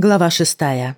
Глава шестая.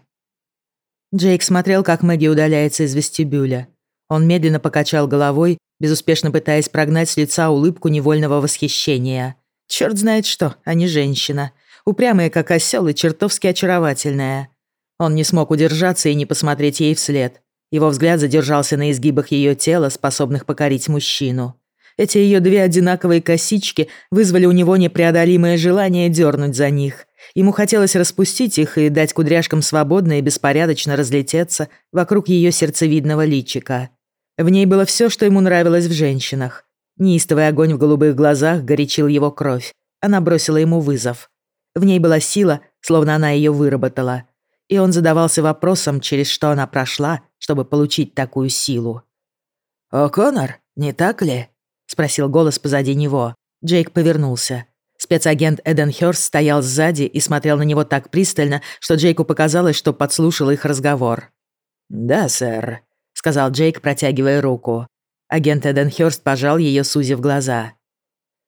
Джейк смотрел, как Мэгги удаляется из вестибюля. Он медленно покачал головой, безуспешно пытаясь прогнать с лица улыбку невольного восхищения. Черт знает что, а не женщина. Упрямая, как осел, и чертовски очаровательная. Он не смог удержаться и не посмотреть ей вслед. Его взгляд задержался на изгибах ее тела, способных покорить мужчину. Эти ее две одинаковые косички вызвали у него непреодолимое желание дернуть за них. Ему хотелось распустить их и дать кудряшкам свободно и беспорядочно разлететься вокруг ее сердцевидного личика. В ней было все, что ему нравилось в женщинах. Неистовый огонь в голубых глазах горячил его кровь. Она бросила ему вызов. В ней была сила, словно она ее выработала. И он задавался вопросом, через что она прошла, чтобы получить такую силу. «О, Конор, не так ли?» — спросил голос позади него. Джейк повернулся. Спецагент Эден Хёрст стоял сзади и смотрел на него так пристально, что Джейку показалось, что подслушал их разговор. «Да, сэр», — сказал Джейк, протягивая руку. Агент Эден Хёрст пожал ее, сузив глаза.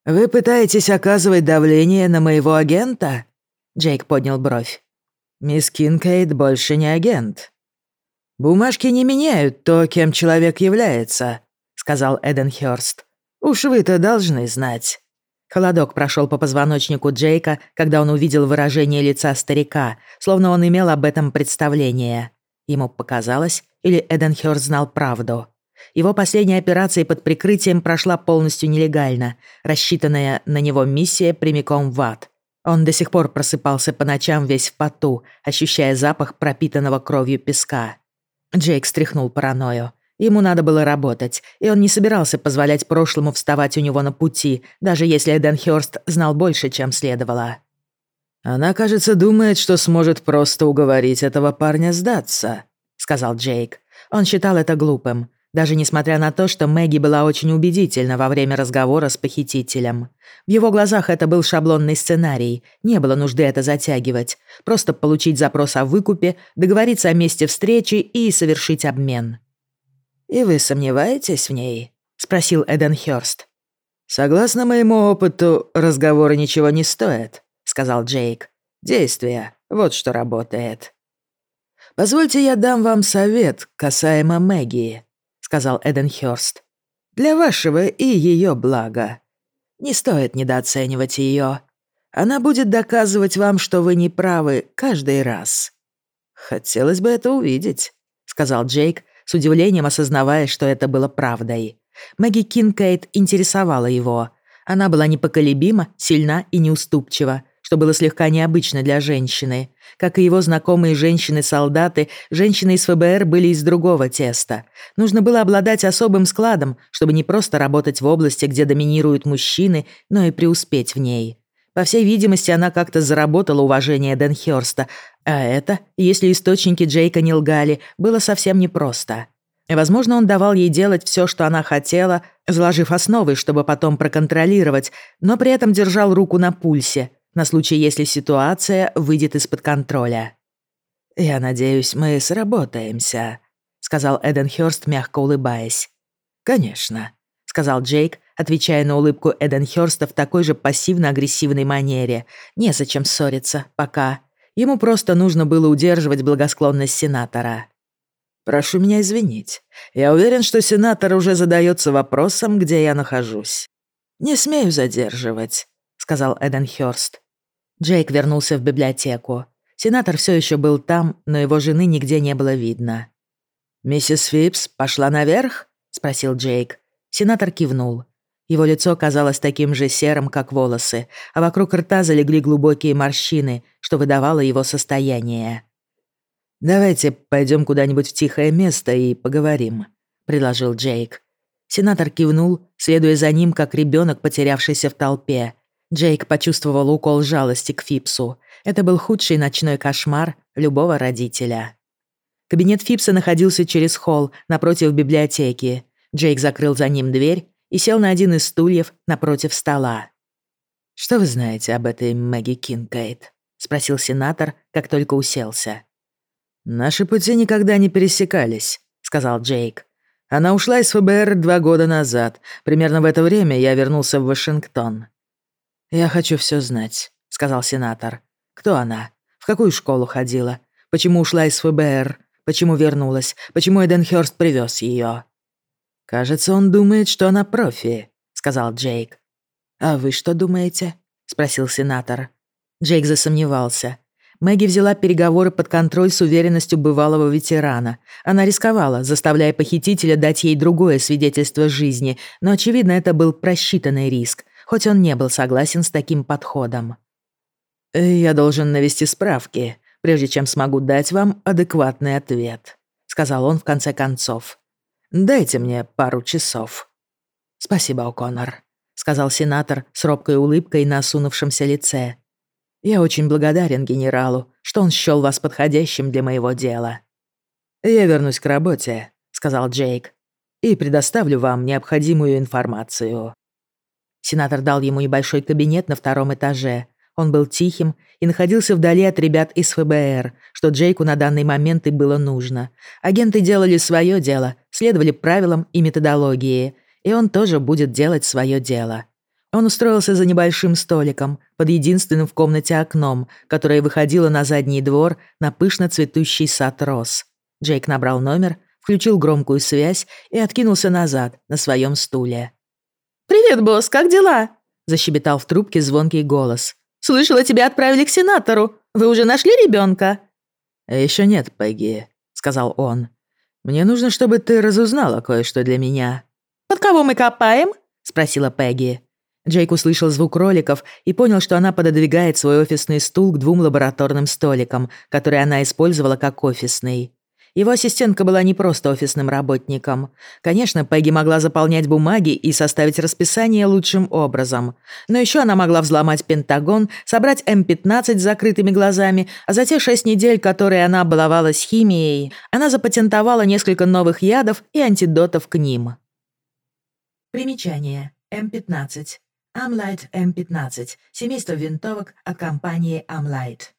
«Вы пытаетесь оказывать давление на моего агента?» Джейк поднял бровь. «Мисс Кинкейд больше не агент». «Бумажки не меняют то, кем человек является», — сказал Эден Хёрст. «Уж вы-то должны знать». Холодок прошел по позвоночнику Джейка, когда он увидел выражение лица старика, словно он имел об этом представление. Ему показалось, или Эденхёр знал правду. Его последняя операция под прикрытием прошла полностью нелегально, рассчитанная на него миссия прямиком в ад. Он до сих пор просыпался по ночам весь в поту, ощущая запах пропитанного кровью песка. Джейк стряхнул паранойю. Ему надо было работать, и он не собирался позволять прошлому вставать у него на пути, даже если Эден Хёрст знал больше, чем следовало. «Она, кажется, думает, что сможет просто уговорить этого парня сдаться», — сказал Джейк. Он считал это глупым, даже несмотря на то, что Мэгги была очень убедительна во время разговора с похитителем. В его глазах это был шаблонный сценарий, не было нужды это затягивать. Просто получить запрос о выкупе, договориться о месте встречи и совершить обмен. «И вы сомневаетесь в ней?» — спросил Эден Хёрст. «Согласно моему опыту, разговоры ничего не стоят», — сказал Джейк. «Действие — вот что работает». «Позвольте я дам вам совет касаемо Мэгги», — сказал Эден Хёрст. «Для вашего и ее блага. Не стоит недооценивать ее. Она будет доказывать вам, что вы не правы каждый раз». «Хотелось бы это увидеть», — сказал Джейк, с удивлением осознавая, что это было правдой. Мэгги Кинкейт интересовала его. Она была непоколебима, сильна и неуступчива, что было слегка необычно для женщины. Как и его знакомые женщины-солдаты, женщины из ФБР были из другого теста. Нужно было обладать особым складом, чтобы не просто работать в области, где доминируют мужчины, но и преуспеть в ней. По всей видимости, она как-то заработала уважение Денхёрста, а это, если источники Джейка не лгали, было совсем непросто. Возможно, он давал ей делать все, что она хотела, заложив основы, чтобы потом проконтролировать, но при этом держал руку на пульсе, на случай, если ситуация выйдет из-под контроля. «Я надеюсь, мы сработаемся», — сказал Эден Хёрст, мягко улыбаясь. «Конечно», — сказал Джейк, отвечая на улыбку Эден Хёрста в такой же пассивно-агрессивной манере. «Незачем ссориться, пока. Ему просто нужно было удерживать благосклонность сенатора». «Прошу меня извинить. Я уверен, что сенатор уже задается вопросом, где я нахожусь. Не смею задерживать», — сказал Эден Хёрст. Джейк вернулся в библиотеку. Сенатор все еще был там, но его жены нигде не было видно. «Миссис Фипс пошла наверх?» — спросил Джейк. Сенатор кивнул. Его лицо казалось таким же серым, как волосы, а вокруг рта залегли глубокие морщины, что выдавало его состояние. «Давайте пойдем куда-нибудь в тихое место и поговорим», — предложил Джейк. Сенатор кивнул, следуя за ним, как ребенок, потерявшийся в толпе. Джейк почувствовал укол жалости к Фипсу. Это был худший ночной кошмар любого родителя. Кабинет Фипса находился через холл, напротив библиотеки. Джейк закрыл за ним дверь и сел на один из стульев напротив стола. «Что вы знаете об этой Мэгги Кинкейт?» — спросил сенатор, как только уселся. «Наши пути никогда не пересекались», — сказал Джейк. «Она ушла из ФБР два года назад. Примерно в это время я вернулся в Вашингтон». «Я хочу все знать», — сказал сенатор. «Кто она? В какую школу ходила? Почему ушла из ФБР? Почему вернулась? Почему Эден Хёрст привез ее? «Кажется, он думает, что она профи», — сказал Джейк. «А вы что думаете?» — спросил сенатор. Джейк засомневался. Мэгги взяла переговоры под контроль с уверенностью бывалого ветерана. Она рисковала, заставляя похитителя дать ей другое свидетельство жизни, но, очевидно, это был просчитанный риск, хоть он не был согласен с таким подходом. «Я должен навести справки, прежде чем смогу дать вам адекватный ответ», — сказал он в конце концов. «Дайте мне пару часов». «Спасибо, О'Коннор», — сказал сенатор с робкой улыбкой на осунувшемся лице. Я очень благодарен генералу, что он счёл вас подходящим для моего дела. Я вернусь к работе, сказал Джейк, и предоставлю вам необходимую информацию. Сенатор дал ему небольшой кабинет на втором этаже. Он был тихим и находился вдали от ребят из ФБР, что Джейку на данный момент и было нужно. Агенты делали свое дело, следовали правилам и методологии, и он тоже будет делать свое дело. Он устроился за небольшим столиком, под единственным в комнате окном, которое выходило на задний двор на пышно цветущий сад роз. Джейк набрал номер, включил громкую связь и откинулся назад на своем стуле. «Привет, босс, как дела?» – защебетал в трубке звонкий голос. «Слышала, тебя отправили к сенатору. Вы уже нашли ребенка? «Еще нет, Пегги», – сказал он. «Мне нужно, чтобы ты разузнала кое-что для меня». «Под кого мы копаем?» – спросила Пегги. Джейк услышал звук роликов и понял, что она пододвигает свой офисный стул к двум лабораторным столикам, которые она использовала как офисный. Его ассистентка была не просто офисным работником. Конечно, Пегги могла заполнять бумаги и составить расписание лучшим образом. Но еще она могла взломать Пентагон, собрать М-15 с закрытыми глазами, а за те шесть недель, которые она баловалась химией, она запатентовала несколько новых ядов и антидотов к ним. Примечание. М-15. Amlight M15, семейство винтовок от компании Amlight.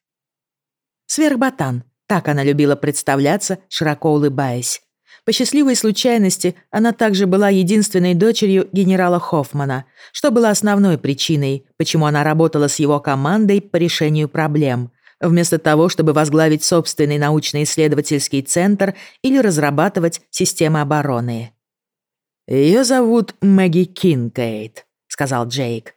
Сверхботан, так она любила представляться, широко улыбаясь. По счастливой случайности, она также была единственной дочерью генерала Хоффмана, что было основной причиной, почему она работала с его командой по решению проблем, вместо того, чтобы возглавить собственный научно-исследовательский центр или разрабатывать системы обороны. Ее зовут Мэгги Кинкейт сказал Джейк.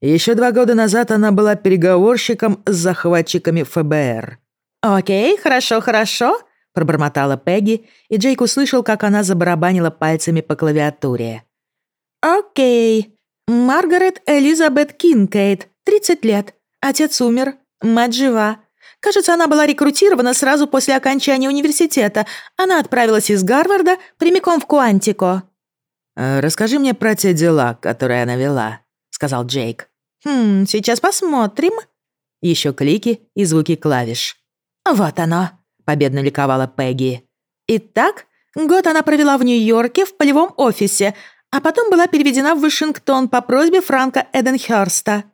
Еще два года назад она была переговорщиком с захватчиками ФБР. «Окей, хорошо, хорошо», — пробормотала Пегги, и Джейк услышал, как она забарабанила пальцами по клавиатуре. «Окей. Маргарет Элизабет Кинкейт, 30 лет. Отец умер, мать жива. Кажется, она была рекрутирована сразу после окончания университета. Она отправилась из Гарварда прямиком в Куантико». Э, «Расскажи мне про те дела, которые она вела», — сказал Джейк. «Хм, сейчас посмотрим». Еще клики и звуки клавиш. «Вот оно», — победно ликовала Пегги. «Итак, год она провела в Нью-Йорке в полевом офисе, а потом была переведена в Вашингтон по просьбе Франка Эденхёрста».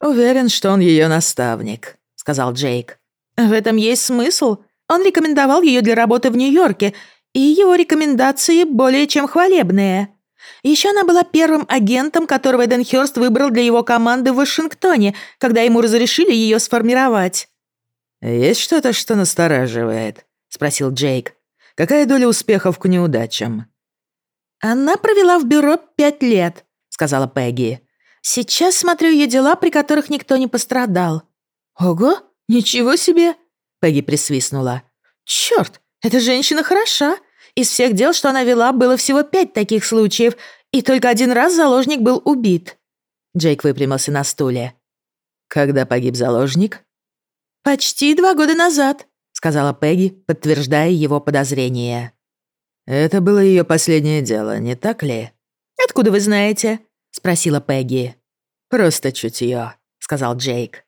«Уверен, что он ее наставник», — сказал Джейк. «В этом есть смысл. Он рекомендовал ее для работы в Нью-Йорке, и его рекомендации более чем хвалебные. Еще она была первым агентом, которого Эденхёрст выбрал для его команды в Вашингтоне, когда ему разрешили ее сформировать. «Есть что-то, что настораживает?» — спросил Джейк. «Какая доля успехов к неудачам?» «Она провела в бюро пять лет», — сказала Пегги. «Сейчас смотрю ее дела, при которых никто не пострадал». «Ого, ничего себе!» — Пегги присвистнула. «Чёрт, эта женщина хороша. Из всех дел, что она вела, было всего пять таких случаев, и только один раз заложник был убит». Джейк выпрямился на стуле. «Когда погиб заложник?» «Почти два года назад», — сказала Пегги, подтверждая его подозрения. «Это было ее последнее дело, не так ли?» «Откуда вы знаете?» — спросила Пегги. «Просто чутье», — сказал Джейк.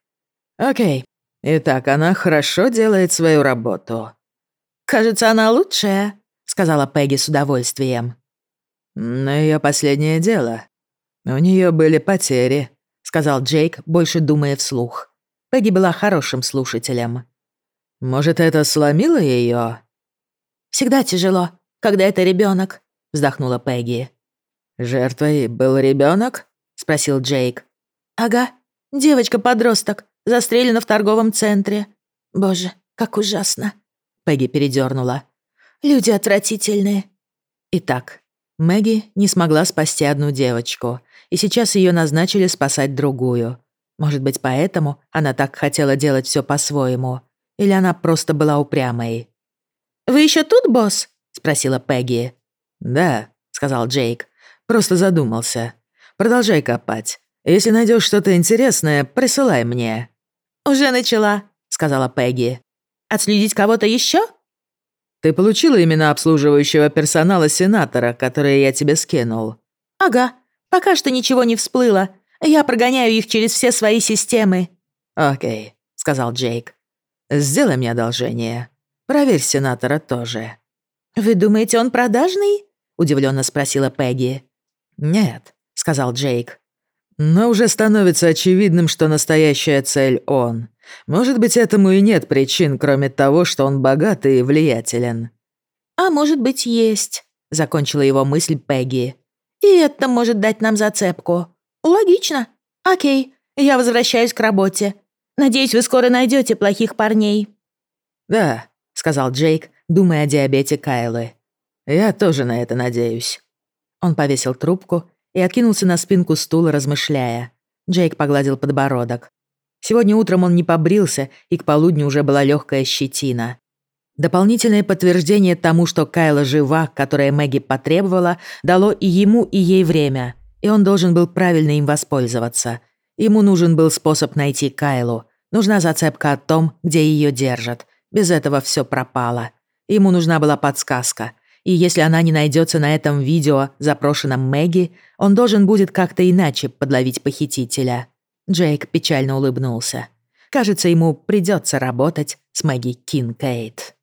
«Окей. Итак, она хорошо делает свою работу. «Кажется, она лучшая», — сказала Пегги с удовольствием. «Но ее последнее дело. У нее были потери», — сказал Джейк, больше думая вслух. Пегги была хорошим слушателем. «Может, это сломило ее? «Всегда тяжело, когда это ребенок, вздохнула Пегги. «Жертвой был ребенок? спросил Джейк. «Ага, девочка-подросток, застрелена в торговом центре». Боже, как ужасно. Пегги передернула. Люди отвратительные. Итак, Мэгги не смогла спасти одну девочку, и сейчас ее назначили спасать другую. Может быть, поэтому она так хотела делать все по-своему. Или она просто была упрямой. «Вы еще тут, босс?» — спросила Пегги. «Да», — сказал Джейк. «Просто задумался. Продолжай копать. Если найдешь что-то интересное, присылай мне». «Уже начала», — сказала Пегги. «Отследить кого-то еще? «Ты получила имена обслуживающего персонала сенатора, которые я тебе скинул?» «Ага. Пока что ничего не всплыло. Я прогоняю их через все свои системы». «Окей», — сказал Джейк. «Сделай мне одолжение. Проверь сенатора тоже». «Вы думаете, он продажный?» — удивленно спросила Пегги. «Нет», — сказал Джейк. «Но уже становится очевидным, что настоящая цель он. Может быть, этому и нет причин, кроме того, что он богатый и влиятелен». «А может быть, есть», — закончила его мысль Пегги. «И это может дать нам зацепку. Логично. Окей, я возвращаюсь к работе. Надеюсь, вы скоро найдете плохих парней». «Да», — сказал Джейк, думая о диабете Кайлы. «Я тоже на это надеюсь». Он повесил трубку и откинулся на спинку стула, размышляя. Джейк погладил подбородок. Сегодня утром он не побрился, и к полудню уже была легкая щетина. Дополнительное подтверждение тому, что Кайла жива, которое Мэгги потребовала, дало и ему, и ей время, и он должен был правильно им воспользоваться. Ему нужен был способ найти Кайлу. Нужна зацепка о том, где ее держат. Без этого все пропало. Ему нужна была подсказка. И если она не найдется на этом видео, запрошенном Мэгги, он должен будет как-то иначе подловить похитителя. Джейк печально улыбнулся. Кажется, ему придется работать с Мэгги Кинкейт.